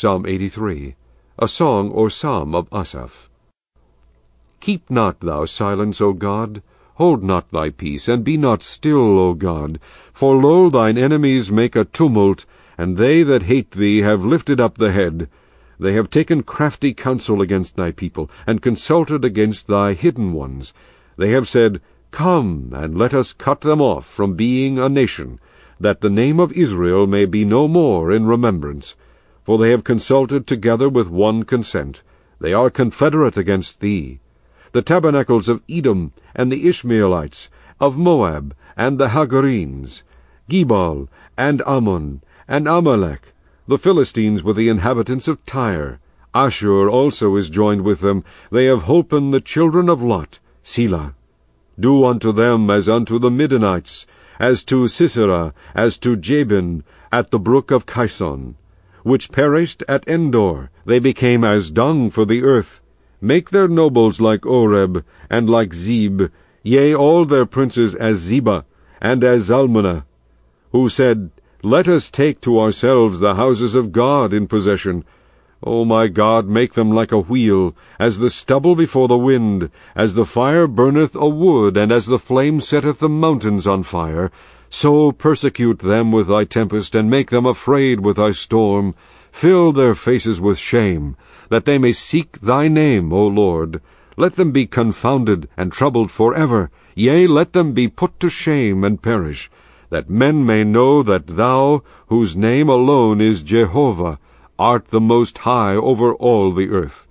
Psalm 83, a song or psalm of Asaph. Keep not thou silence, O God, hold not thy peace, and be not still, O God. For lo, thine enemies make a tumult, and they that hate thee have lifted up the head. They have taken crafty counsel against thy people, and consulted against thy hidden ones. They have said, Come, and let us cut them off from being a nation, that the name of Israel may be no more in remembrance. For they have consulted together with one consent. They are confederate against thee. The tabernacles of Edom, and the Ishmaelites, of Moab, and the Hagarenes, Gebal, and Ammon, and Amalek, the Philistines with the inhabitants of Tyre. Ashur also is joined with them. They have holpen the children of Lot, Selah. Do unto them as unto the Midianites, as to Sisera, as to Jabin, at the brook of Kison which perished at Endor. They became as dung for the earth. Make their nobles like Oreb, and like Zeb, yea, all their princes as Zebah, and as Zalmunna, who said, Let us take to ourselves the houses of God in possession. O my God, make them like a wheel, as the stubble before the wind, as the fire burneth a wood, and as the flame setteth the mountains on fire, so persecute them with thy tempest, and make them afraid with thy storm. Fill their faces with shame, that they may seek thy name, O Lord. Let them be confounded and troubled for ever. Yea, let them be put to shame and perish, that men may know that thou, whose name alone is Jehovah, art the most high over all the earth.